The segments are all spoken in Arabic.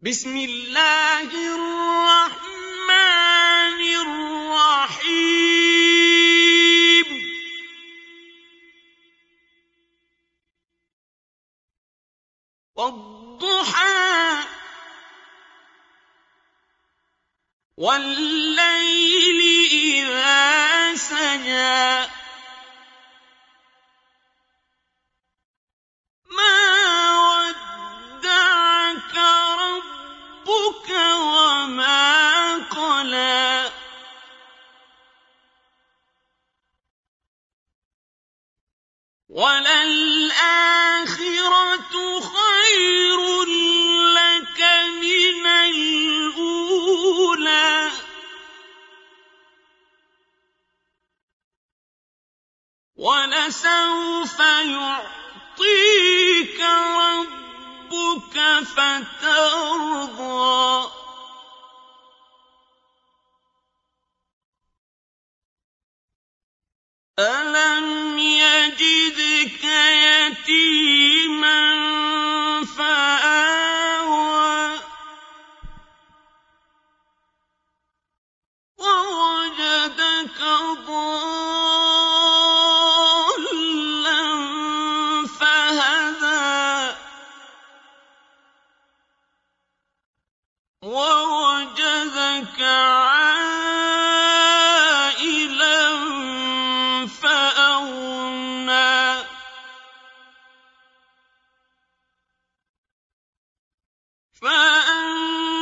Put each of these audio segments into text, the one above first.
بسم الله الرحمن الرحيم. والضحى والليل وَلَلْآخِرَةُ خَيْرٌ لَّكَ مِنَ الْأُولَىٰ. وَلَسَوْفَ يُعْطِيكَ رَبُّكَ فَتَرْضَىٰ. أَلَمْ وَوَجَدَكَ فَأَمَّا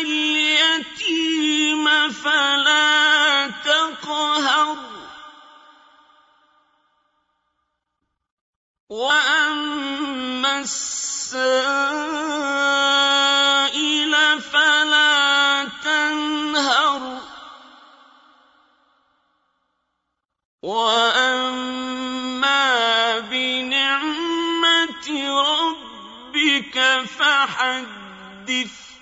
الْيَتِيمَ فَلَا تَقْهَرْ. وَأَمَّا السَّائِلَ وَأَمَّا بِنِعْمَةِ رَبِّكَ فَحَدِّثْ